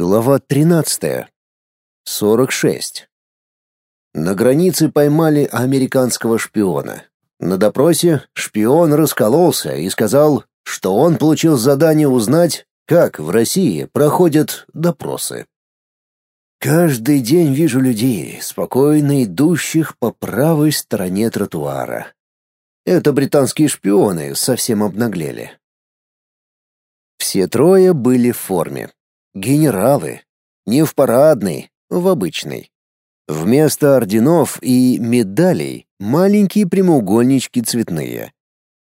Глава 13. 46. На границе поймали американского шпиона. На допросе шпион раскололся и сказал, что он получил задание узнать, как в России проходят допросы. Каждый день вижу людей, спокойно идущих по правой стороне тротуара. Это британские шпионы совсем обнаглели. Все трое были в форме. Генералы. Не в парадной, в обычной. Вместо орденов и медалей маленькие прямоугольнички цветные.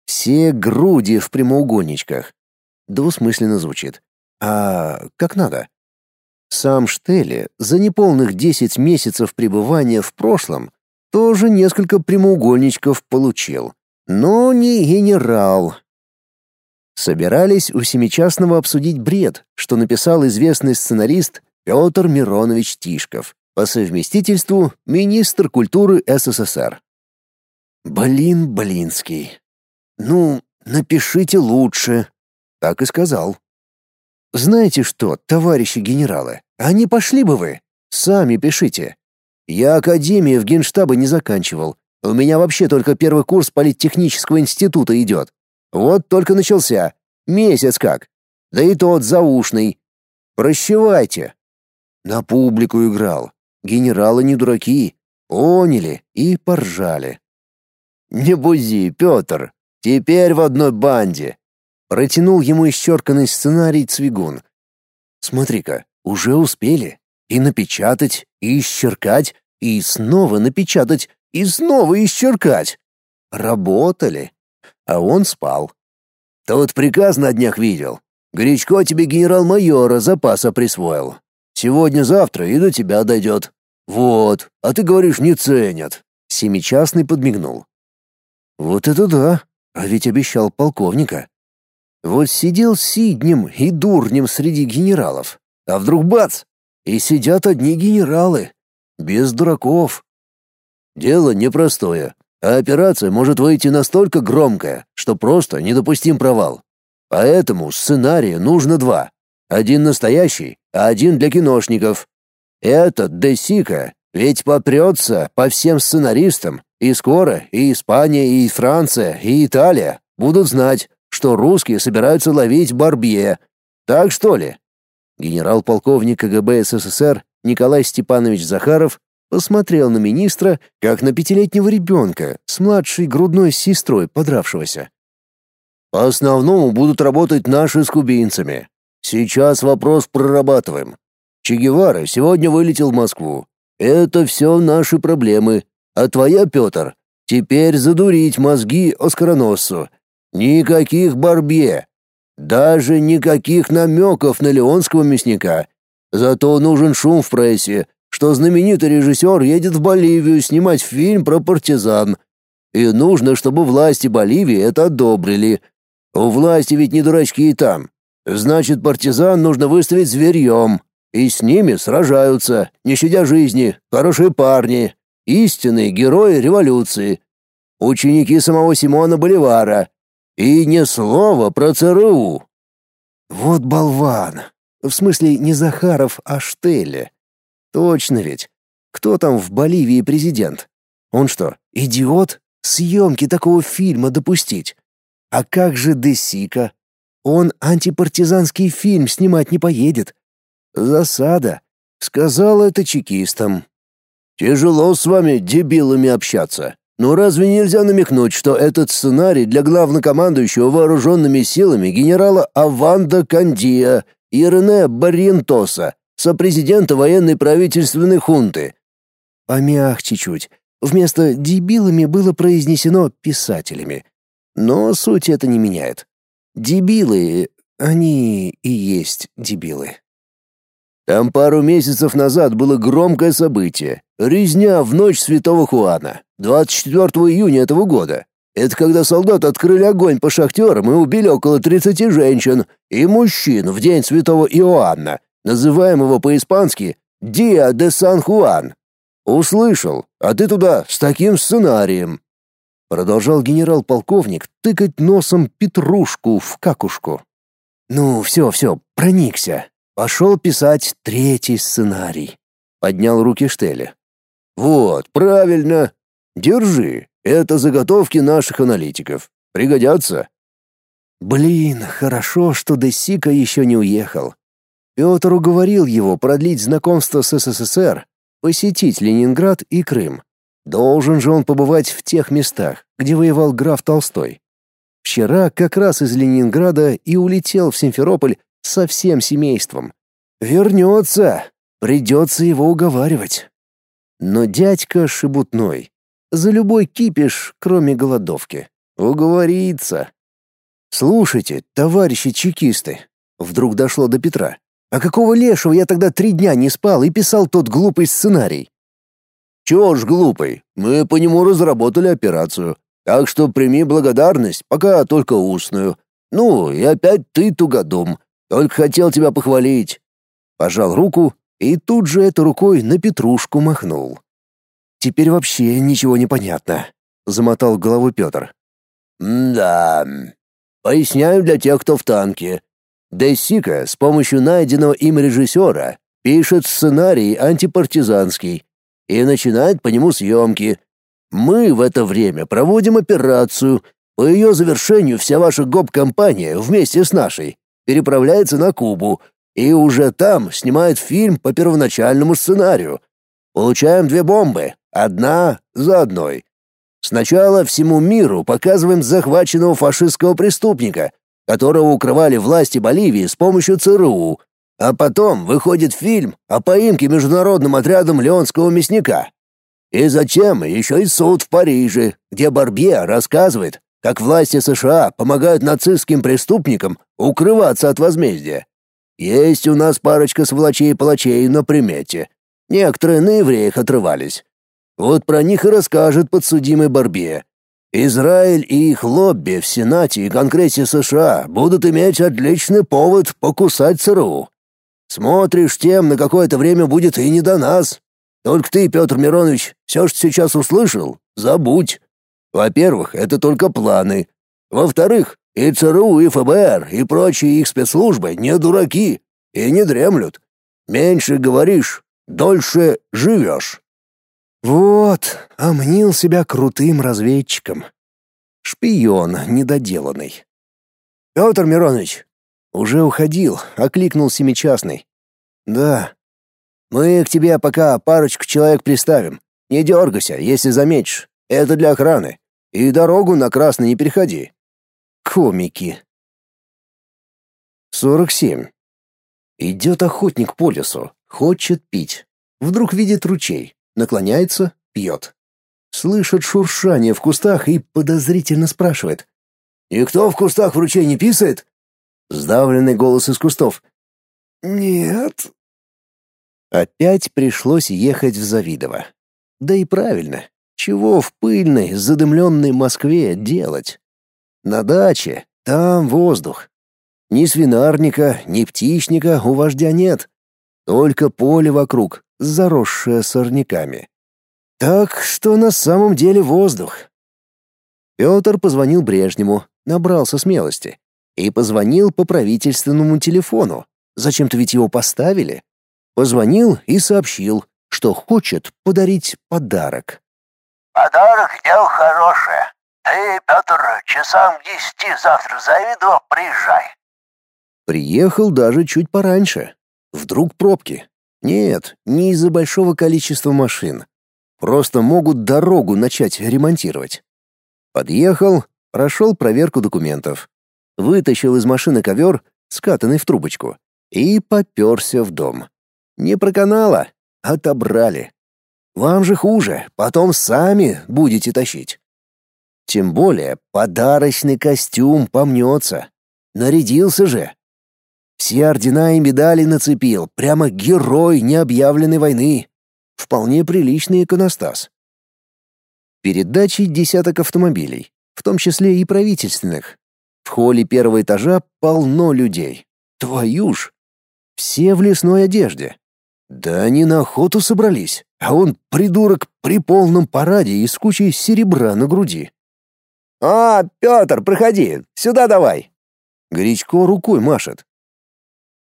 Все груди в прямоугольничках. Двусмысленно звучит. А как надо? Сам Штелли за неполных 10 месяцев пребывания в прошлом тоже несколько прямоугольничков получил. Но не генерал, Собирались у Семичастного обсудить бред, что написал известный сценарист Петр Миронович Тишков, по совместительству министр культуры СССР. Блин, Блинский. Ну, напишите лучше, так и сказал. Знаете что, товарищи генералы, а не пошли бы вы? Сами пишите. Я академию в Генштабе не заканчивал. У меня вообще только первый курс политтехнического института идет. Вот только начался. Месяц как. Да и тот заушный. Прощевайте. На публику играл. Генералы не дураки. Поняли и поржали. Не бузи, Петр. Теперь в одной банде. Протянул ему исчерканный сценарий Цвигун. Смотри-ка, уже успели. И напечатать, и исчеркать, и снова напечатать, и снова исчеркать. Работали а он спал. Тот приказ на днях видел. Гречко тебе генерал-майора запаса присвоил. Сегодня-завтра и до тебя дойдет. Вот, а ты говоришь, не ценят. Семичастный подмигнул. Вот это да, а ведь обещал полковника. Вот сидел сиднем и дурнем среди генералов, а вдруг бац, и сидят одни генералы, без дураков. Дело непростое, а операция может выйти настолько громкая, что просто недопустим провал. Поэтому сценария нужно два. Один настоящий, а один для киношников. Этот Десика ведь попрется по всем сценаристам, и скоро и Испания, и Франция, и Италия будут знать, что русские собираются ловить Барбье. Так что ли? Генерал-полковник КГБ СССР Николай Степанович Захаров посмотрел на министра, как на пятилетнего ребенка с младшей грудной сестрой подравшегося. «По основному будут работать наши с кубинцами. Сейчас вопрос прорабатываем. Че Гевара сегодня вылетел в Москву. Это все наши проблемы. А твоя, Петр, теперь задурить мозги Оскароносцу. Никаких Барбье. Даже никаких намеков на леонского мясника. Зато нужен шум в прессе, что знаменитый режиссер едет в Боливию снимать фильм про партизан. И нужно, чтобы власти Боливии это одобрили. У власти ведь не дурачки и там. Значит, партизан нужно выставить зверьем. И с ними сражаются, не щадя жизни, хорошие парни, истинные герои революции, ученики самого Симона Боливара. И ни слова про ЦРУ. Вот болван. В смысле не Захаров, а Штелле. Точно ведь. Кто там в Боливии президент? Он что, идиот? Съемки такого фильма допустить? А как же Десика? Он антипартизанский фильм снимать не поедет. Засада. Сказал это чекистам. Тяжело с вами, дебилами, общаться. Но разве нельзя намекнуть, что этот сценарий для главнокомандующего вооруженными силами генерала Аванда Кандия и Рене Барриентоса, сопрезидента военной правительственной хунты. Помягче чуть. Вместо дебилами было произнесено писателями. Но суть это не меняет. Дебилы, они и есть дебилы. Там пару месяцев назад было громкое событие. Резня в ночь Святого Хуана, 24 июня этого года. Это когда солдаты открыли огонь по шахтерам и убили около 30 женщин и мужчин в день Святого Иоанна, называемого по-испански «Диа де Сан-Хуан». Услышал, а ты туда с таким сценарием. Продолжал генерал-полковник тыкать носом петрушку в какушку. Ну, все, все, проникся. пошел писать третий сценарий. Поднял руки Штеля. Вот, правильно. Держи. Это заготовки наших аналитиков. Пригодятся. Блин, хорошо, что Десика еще не уехал. Петр уговорил его продлить знакомство с СССР, посетить Ленинград и Крым. Должен же он побывать в тех местах, где воевал граф Толстой. Вчера как раз из Ленинграда и улетел в Симферополь со всем семейством. Вернется, придется его уговаривать. Но дядька шебутной. За любой кипиш, кроме голодовки. Уговорится. Слушайте, товарищи чекисты, вдруг дошло до Петра. А какого лешего я тогда три дня не спал и писал тот глупый сценарий? Чего ж глупый? Мы по нему разработали операцию. Так что прими благодарность, пока только устную. Ну, и опять ты тугодум. Только хотел тебя похвалить. Пожал руку и тут же этой рукой на Петрушку махнул. Теперь вообще ничего не понятно, замотал головой Петр. Да. Поясняю для тех, кто в танке. Дессика с помощью найденного им режиссера пишет сценарий антипартизанский и начинает по нему съемки. Мы в это время проводим операцию. По ее завершению вся ваша гоп-компания вместе с нашей переправляется на Кубу и уже там снимает фильм по первоначальному сценарию. Получаем две бомбы, одна за одной. Сначала всему миру показываем захваченного фашистского преступника, которого укрывали власти Боливии с помощью ЦРУ, а потом выходит фильм о поимке международным отрядом Леонского мясника. И затем еще и суд в Париже, где Барбье рассказывает, как власти США помогают нацистским преступникам укрываться от возмездия. Есть у нас парочка сволочей-палачей на примете. Некоторые на евреях отрывались. Вот про них и расскажет подсудимый Барбье. Израиль и их лобби в Сенате и Конгрессе США будут иметь отличный повод покусать ЦРУ. Смотришь, тем на какое-то время будет и не до нас. Только ты, Петр Миронович, все, что сейчас услышал, забудь. Во-первых, это только планы. Во-вторых, и ЦРУ, и ФБР, и прочие их спецслужбы не дураки и не дремлют. Меньше говоришь, дольше живешь. Вот, омнил себя крутым разведчиком. Шпион недоделанный. Петр Миронович, уже уходил, окликнул семичастный. Да. Мы к тебе пока парочку человек приставим. Не дергайся, если заметишь. Это для охраны. И дорогу на красный не переходи. Комики. 47. Идет охотник по лесу, хочет пить. Вдруг видит ручей, наклоняется, пьет. Слышит шуршание в кустах и подозрительно спрашивает. «Никто в кустах в ручей не писает?» Сдавленный голос из кустов. «Нет». Опять пришлось ехать в Завидово. Да и правильно. Чего в пыльной, задымленной Москве делать? На даче, там воздух. Ни свинарника, ни птичника у вождя нет. Только поле вокруг, заросшее сорняками. Так что на самом деле воздух. Петр позвонил Брежнему, набрался смелости и позвонил по правительственному телефону. Зачем-то ведь его поставили. Позвонил и сообщил, что хочет подарить подарок. «Подарок — дело хорошее. Ты, Петр, часам к десяти завтра Завидово приезжай». Приехал даже чуть пораньше. Вдруг пробки. Нет, не из-за большого количества машин. Просто могут дорогу начать ремонтировать. Подъехал, прошел проверку документов вытащил из машины ковер, скатанный в трубочку, и попёрся в дом. Не проканало, отобрали. Вам же хуже, потом сами будете тащить. Тем более подарочный костюм помнется. Нарядился же. Все ордена и медали нацепил, прямо герой необъявленной войны. Вполне приличный иконостас. Перед дачей десяток автомобилей, в том числе и правительственных, в холле первого этажа полно людей. Твою ж! Все в лесной одежде. Да они на охоту собрались, а он, придурок, при полном параде и с кучей серебра на груди. «А, Петр, проходи, сюда давай!» Гречко рукой машет.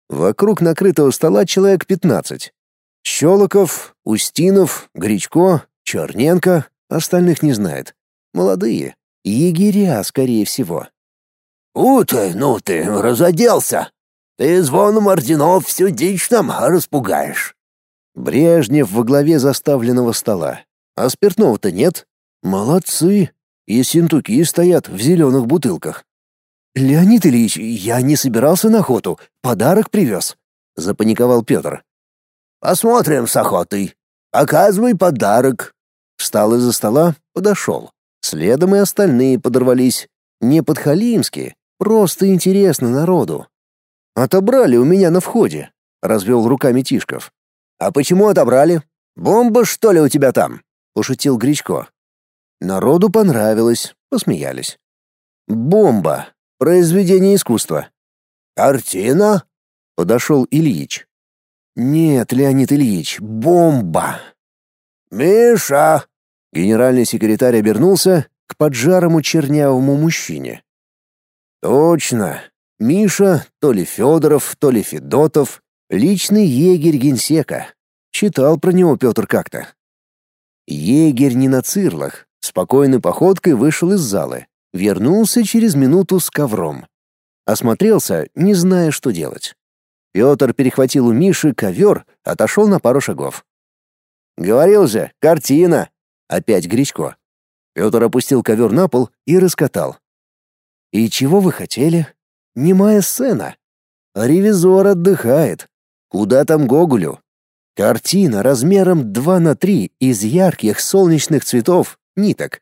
Вокруг накрытого стола человек пятнадцать. Щелоков, Устинов, Гречко, Черненко, остальных не знает. Молодые. Егеря, скорее всего. «У ты, ну ты, разоделся! Ты звоном орденов всю дичь нам распугаешь!» Брежнев во главе заставленного стола. А спиртного-то нет. Молодцы. И синтуки стоят в зеленых бутылках. «Леонид Ильич, я не собирался на охоту. Подарок привез», — запаниковал Петр. «Посмотрим с охотой. Оказывай подарок». Встал из-за стола, подошел. Следом и остальные подорвались. Не подхалимски, просто интересно народу. «Отобрали у меня на входе», — развел руками Тишков. «А почему отобрали? Бомба, что ли, у тебя там?» — пошутил Гречко. Народу понравилось, посмеялись. «Бомба. Произведение искусства». «Картина?» — подошел Ильич. «Нет, Леонид Ильич, бомба!» «Миша!» Генеральный секретарь обернулся к поджарому чернявому мужчине. «Точно. Миша, то ли Федоров, то ли Федотов, личный егерь генсека. Читал про него Петр как-то. Егерь не на цирлах, спокойной походкой вышел из залы, вернулся через минуту с ковром. Осмотрелся, не зная, что делать. Петр перехватил у Миши ковер, отошел на пару шагов. «Говорил же, картина!» Опять Гречко. Петр опустил ковер на пол и раскатал. «И чего вы хотели? Немая сцена. Ревизор отдыхает. Куда там Гоголю? Картина размером 2 на 3 из ярких солнечных цветов, ниток.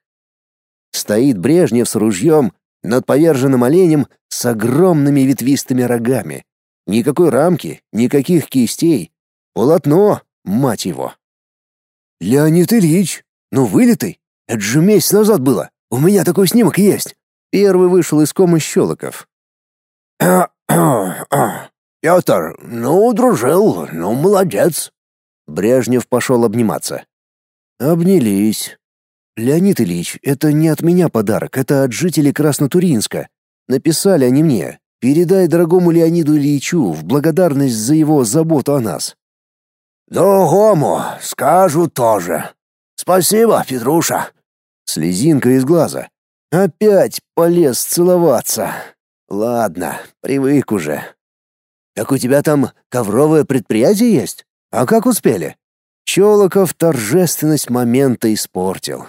Стоит Брежнев с ружьем над поверженным оленем с огромными ветвистыми рогами. Никакой рамки, никаких кистей. Полотно, мать его. «Леонид Ильич, ну вылитый. Это же месяц назад было. У меня такой снимок есть». Первый вышел из комы Щелоков. «Петр, ну, дружил, ну, молодец». Брежнев пошел обниматься. Обнялись. «Леонид Ильич, это не от меня подарок, это от жителей Краснотуринска. Написали они мне. Передай дорогому Леониду Ильичу в благодарность за его заботу о нас». «Другому скажу тоже. Спасибо, Петруша». Слезинка из глаза. Опять полез целоваться. Ладно, привык уже. Так у тебя там ковровое предприятие есть? А как успели? Чолоков торжественность момента испортил.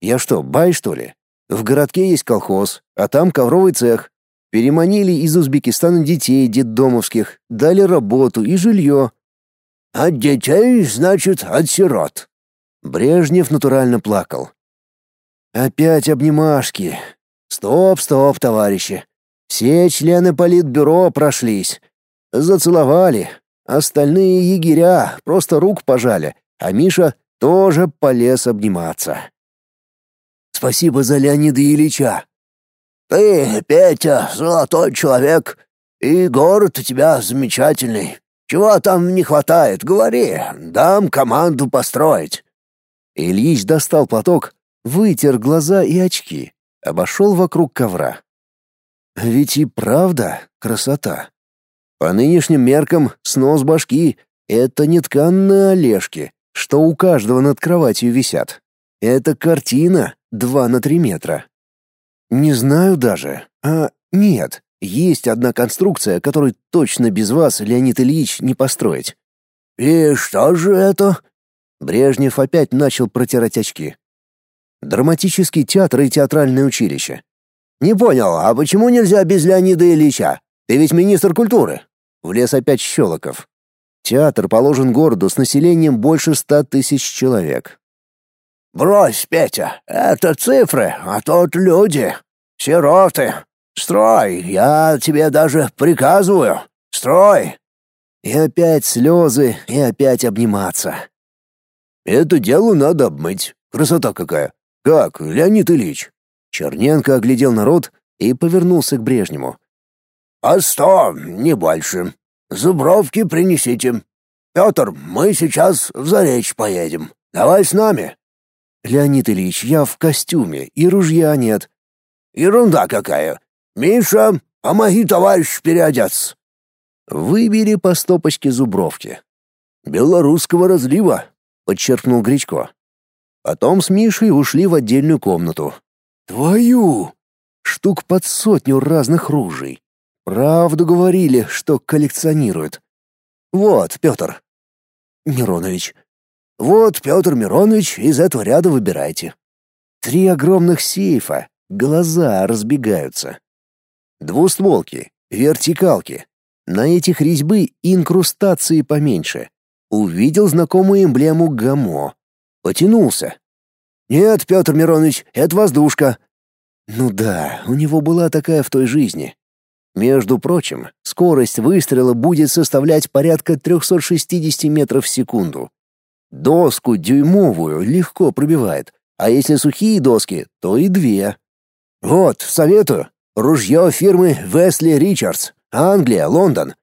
Я что, бай, что ли? В городке есть колхоз, а там ковровый цех. Переманили из Узбекистана детей детдомовских, дали работу и жилье. От детей, значит, от сирот. Брежнев натурально плакал. Опять обнимашки. Стоп, стоп, товарищи. Все члены политбюро прошлись. Зацеловали. Остальные егеря просто рук пожали, а Миша тоже полез обниматься. Спасибо за Леонида Ильича. Ты, Петя, золотой человек, и город у тебя замечательный. Чего там не хватает, говори, дам команду построить. Ильич достал платок, вытер глаза и очки, обошел вокруг ковра. Ведь и правда красота. По нынешним меркам снос башки — это не тканные олежки, что у каждого над кроватью висят. Это картина, Два на три метра. Не знаю даже. А нет, есть одна конструкция, которую точно без вас, Леонид Ильич, не построить. И что же это? Брежнев опять начал протирать очки. Драматический театр и театральное училище. Не понял, а почему нельзя без Леонида Ильича? Ты ведь министр культуры. Влез опять Щелоков. Театр положен городу с населением больше ста тысяч человек. «Брось, Петя, это цифры, а тут люди. Сироты. Строй, я тебе даже приказываю. Строй!» И опять слезы, и опять обниматься. «Это дело надо обмыть. Красота какая! Как, Леонид Ильич?» Черненко оглядел народ и повернулся к Брежнему. «А сто, не больше. Зубровки принесите. Петр, мы сейчас в Заречь поедем. Давай с нами». Леонид Ильич, я в костюме, и ружья нет. Ерунда какая. Миша, помоги товарищ переодеться. Выбили по стопочке зубровки. «Белорусского разлива», — подчеркнул Гречко. Потом с Мишей ушли в отдельную комнату. «Твою!» Штук под сотню разных ружей. Правду говорили, что коллекционируют. Вот, Петр. Миронович. Вот, Петр Миронович, из этого ряда выбирайте. Три огромных сейфа, глаза разбегаются. Двустволки, вертикалки. На этих резьбы инкрустации поменьше. Увидел знакомую эмблему ГАМО. Потянулся. «Нет, Петр Миронович, это воздушка». Ну да, у него была такая в той жизни. Между прочим, скорость выстрела будет составлять порядка 360 метров в секунду. Доску дюймовую легко пробивает, а если сухие доски, то и две. Вот, советую. Ружье фирмы Весли Ричардс, Англия, Лондон.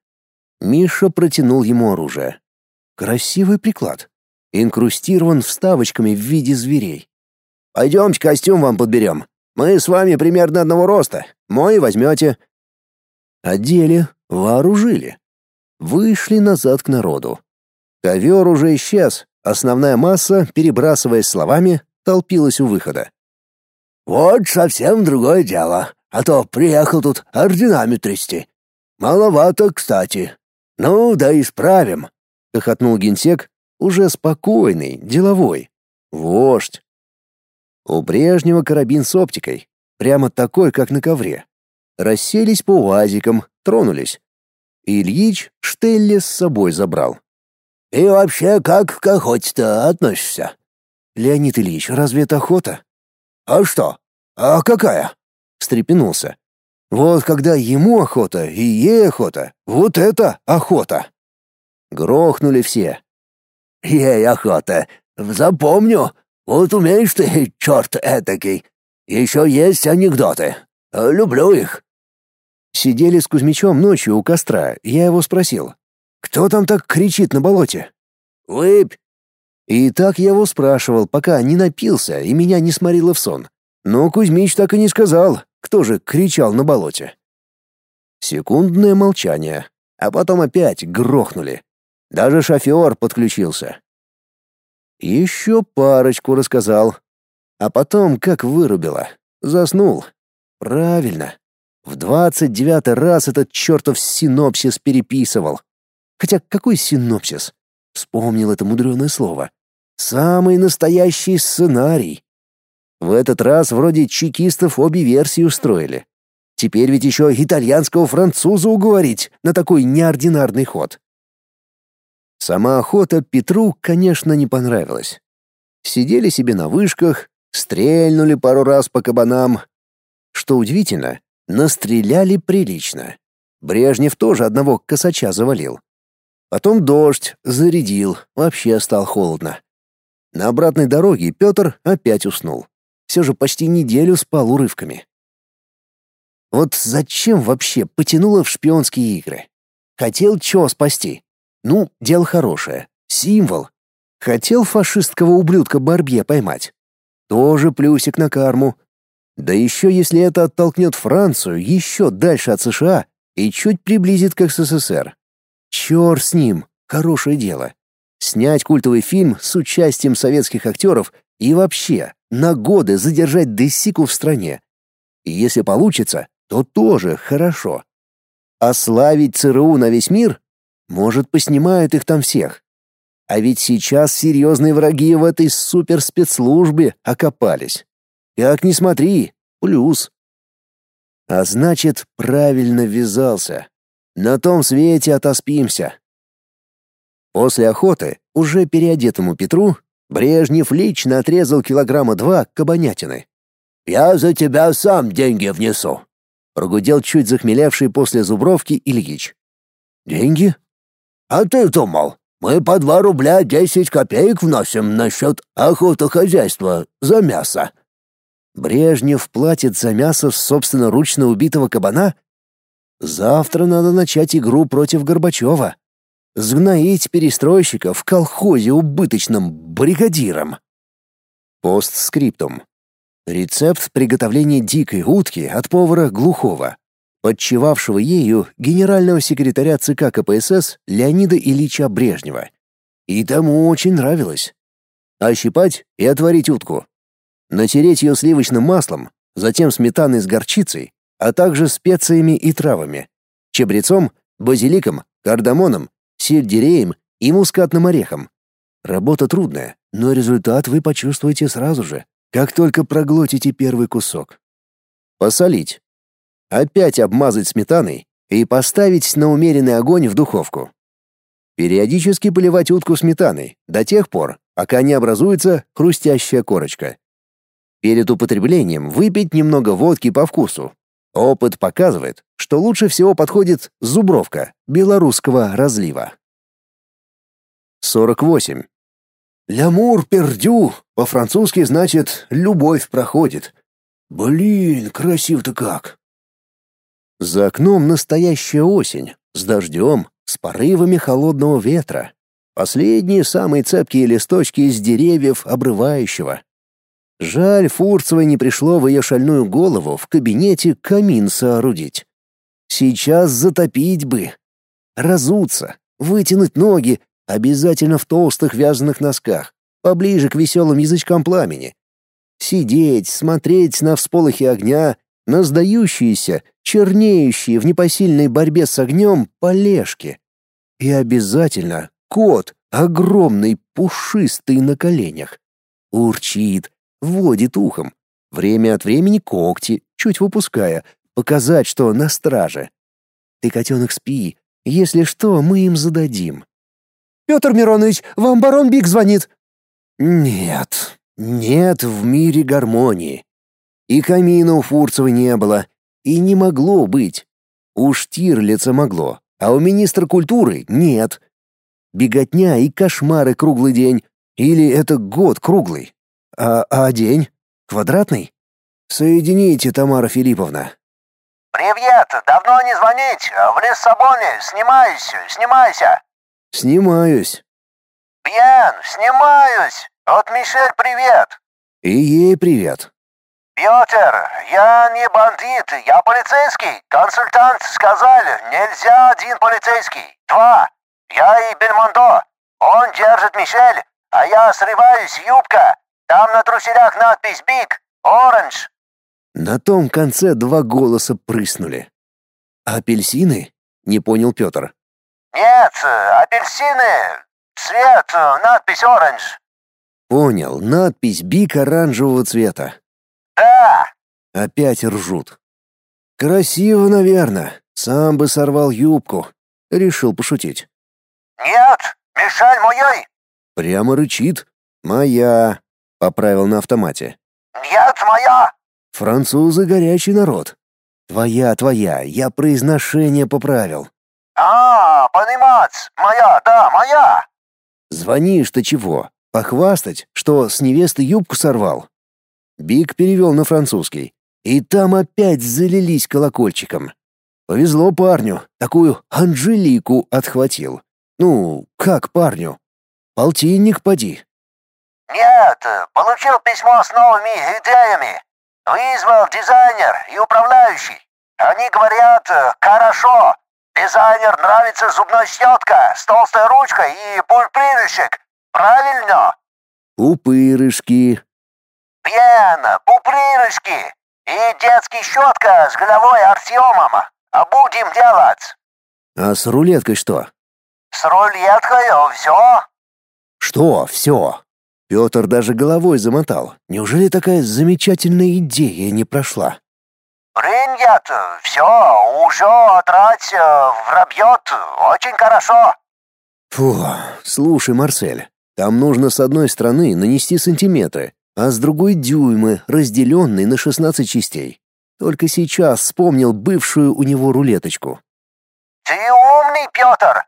Миша протянул ему оружие. Красивый приклад. Инкрустирован вставочками в виде зверей. Пойдемте костюм вам подберем. Мы с вами примерно одного роста. Мой возьмете. Одели, вооружили. Вышли назад к народу. Ковер уже исчез. Основная масса, перебрасываясь словами, толпилась у выхода. «Вот совсем другое дело. А то приехал тут орденами трясти. Маловато, кстати. Ну, да исправим», — хохотнул генсек, уже спокойный, деловой. Вождь. У Брежнева карабин с оптикой, прямо такой, как на ковре. Расселись по УАЗикам, тронулись. Ильич Штелле с собой забрал. «И вообще, как к охоте-то относишься?» «Леонид Ильич, разве это охота?» «А что? А какая?» — встрепенулся. «Вот когда ему охота и ей охота, вот это охота!» Грохнули все. «Ей охота, запомню, вот умеешь ты, черт этакий. Еще есть анекдоты. Люблю их». Сидели с Кузьмичом ночью у костра, я его спросил. «Кто там так кричит на болоте?» «Выпь». И так я его спрашивал, пока не напился и меня не сморило в сон. Но Кузьмич так и не сказал, кто же кричал на болоте. Секундное молчание, а потом опять грохнули. Даже шофер подключился. Еще парочку рассказал. А потом как вырубило. Заснул. Правильно. В двадцать девятый раз этот чертов синопсис переписывал. Хотя какой синопсис? Вспомнил это мудреное слово. Самый настоящий сценарий. В этот раз вроде чекистов обе версии устроили. Теперь ведь еще итальянского француза уговорить на такой неординарный ход. Сама охота Петру, конечно, не понравилась. Сидели себе на вышках, стрельнули пару раз по кабанам. Что удивительно, настреляли прилично. Брежнев тоже одного косача завалил. Потом дождь, зарядил, вообще стало холодно. На обратной дороге Петр опять уснул. Все же почти неделю спал урывками. Вот зачем вообще потянуло в шпионские игры? Хотел чё спасти? Ну, дело хорошее. Символ. Хотел фашистского ублюдка Барбье поймать. Тоже плюсик на карму. Да еще если это оттолкнет Францию еще дальше от США и чуть приблизит к СССР. Черт с ним, хорошее дело. Снять культовый фильм с участием советских актеров и вообще на годы задержать Десику в стране. И если получится, то тоже хорошо. Ославить ЦРУ на весь мир может, поснимают их там всех. А ведь сейчас серьезные враги в этой суперспецслужбе окопались. Как ни смотри, плюс. А значит, правильно ввязался. На том свете отоспимся. После охоты, уже переодетому Петру, Брежнев лично отрезал килограмма два кабанятины. «Я за тебя сам деньги внесу», — прогудел чуть захмелевший после зубровки Ильич. «Деньги?» А ты думал, мы по два рубля десять копеек вносим на счет охотохозяйства за мясо?» Брежнев платит за мясо собственноручно убитого кабана? Завтра надо начать игру против Горбачева. Сгноить перестройщика в колхозе убыточным бригадиром. Постскриптум. Рецепт приготовления дикой утки от повара Глухова. подчевавшего ею генерального секретаря ЦК КПСС Леонида Ильича Брежнева. И тому очень нравилось. Ощипать и отварить утку. Натереть ее сливочным маслом, затем сметаной с горчицей, а также специями и травами, чабрецом, базиликом, кардамоном, сельдереем и мускатным орехом. Работа трудная, но результат вы почувствуете сразу же, как только проглотите первый кусок. Посолить. Опять обмазать сметаной и поставить на умеренный огонь в духовку. Периодически поливать утку сметаной до тех пор, пока не образуется хрустящая корочка. Перед употреблением выпить немного водки по вкусу. Опыт показывает, что лучше всего подходит зубровка белорусского разлива. 48. «Лямур пердю» по-французски значит «любовь проходит». Блин, красиво-то как. За окном настоящая осень, с дождем, с порывами холодного ветра. Последние самые цепкие листочки из деревьев обрывающего. Жаль, Фурцевой не пришло в ее шальную голову в кабинете камин соорудить. Сейчас затопить бы. Разуться, вытянуть ноги, обязательно в толстых вязаных носках, поближе к веселым язычкам пламени. Сидеть, смотреть на всполохи огня, на сдающиеся, чернеющие в непосильной борьбе с огнем полежки. И обязательно кот, огромный, пушистый на коленях. Урчит, водит ухом. Время от времени когти, чуть выпуская, показать, что на страже. Ты, котенок, спи. Если что, мы им зададим. Петр Миронович, вам барон Биг звонит. Нет, нет в мире гармонии. И камина у Фурцева не было, и не могло быть. У Штирлица могло, а у министра культуры нет. Беготня и кошмары круглый день. Или это год круглый. А, а день? Квадратный? Соедините, Тамара Филипповна. «Привет! Давно не звонить! В Лиссабоне! Снимаюсь! Снимайся!» «Снимаюсь!» «Бьен! Снимаюсь! От Мишель привет!» «И ей привет!» «Петр, я не бандит, я полицейский. Консультант сказал, нельзя один полицейский. Два. Я и Бельмондо. Он держит Мишель, а я срываюсь, юбка. Там на труселях надпись «Big», «Orange». На том конце два голоса прыснули. «Апельсины?» — не понял Петр. «Нет, апельсины. Цвет, надпись «Orange». Понял, надпись «Big» оранжевого цвета. «Да». Опять ржут. «Красиво, наверное. Сам бы сорвал юбку». Решил пошутить. «Нет, Мишель моей». Прямо рычит. «Моя», — поправил на автомате. «Нет, моя». «Французы горячий народ». «Твоя, твоя, я произношение поправил». «А, понимать, моя, да, моя». «Звонишь-то чего? Похвастать, что с невесты юбку сорвал?» Биг перевел на французский. И там опять залились колокольчиком. Повезло парню, такую Анжелику отхватил. Ну, как парню? Полтинник поди. Нет, получил письмо с новыми идеями. Вызвал дизайнер и управляющий. Они говорят, хорошо. Дизайнер нравится зубной щетка с толстой ручкой и пульприрышек. Правильно? Пупырышки. Пьяно, пуприрышки. И детский щетка с головой Артемом. А будем делать. А с рулеткой что? С рулеткой все. Что все? Петр даже головой замотал. Неужели такая замечательная идея не прошла? Принят, все, уже отрать вробьет, очень хорошо. Фу, слушай, Марсель, там нужно с одной стороны нанести сантиметры, а с другой дюймы, разделенные на 16 частей. Только сейчас вспомнил бывшую у него рулеточку. Ты умный, Петр.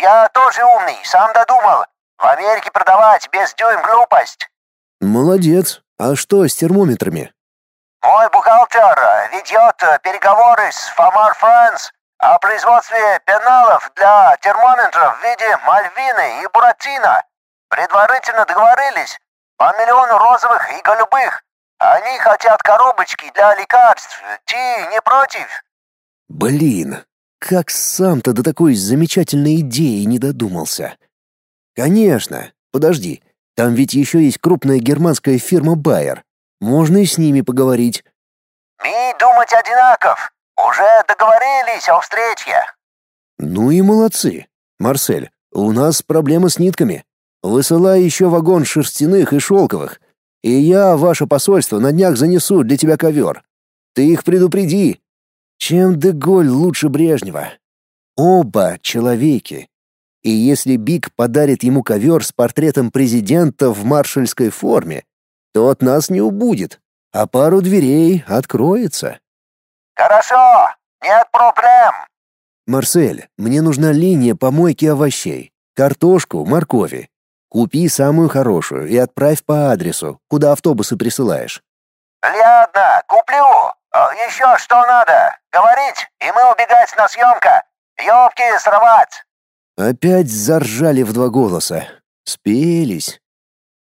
Я тоже умный, сам додумал. В Америке продавать без дюйм глупость. Молодец. А что с термометрами? Мой бухгалтер ведет переговоры с Фомар Франс о производстве пеналов для термометров в виде Мальвины и Буратино. Предварительно договорились по миллиону розовых и голубых. Они хотят коробочки для лекарств. Ты не против? Блин, как сам-то до такой замечательной идеи не додумался. Конечно, подожди, там ведь еще есть крупная германская фирма Байер. Можно и с ними поговорить. Мы думать одинаков. Уже договорились о встрече. Ну и молодцы. Марсель, у нас проблема с нитками. Высылай еще вагон шерстяных и шелковых. И я, ваше посольство, на днях занесу для тебя ковер. Ты их предупреди. Чем Деголь лучше Брежнева? Оба человеки. И если Биг подарит ему ковер с портретом президента в маршальской форме, то от нас не убудет, а пару дверей откроется. Хорошо, нет проблем. Марсель, мне нужна линия помойки овощей, картошку, моркови. Купи самую хорошую и отправь по адресу, куда автобусы присылаешь. Ладно, куплю. А, Еще что надо? Говорить, и мы убегать на съемка. Ёбки срывать. Опять заржали в два голоса. Спелись.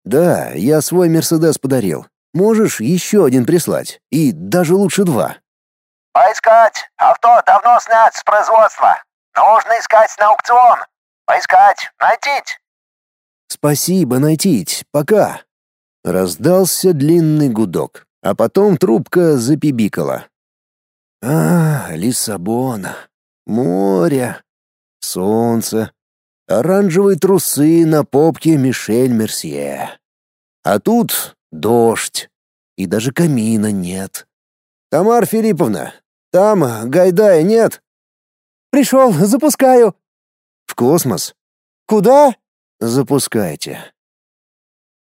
Да, я свой Мерседес подарил. Можешь еще один прислать, и даже лучше два. Поискать. Авто давно снят с производства. Нужно искать на аукцион. Поискать, найти. Спасибо, найтить. Пока. Раздался длинный гудок, а потом трубка запибикала. А, Лиссабон. Море. Солнце. Оранжевые трусы на попке Мишель Мерсье. А тут дождь. И даже камина нет. Тамар Филипповна, там Гайдая нет? Пришел, запускаю. В космос? Куда? Запускайте.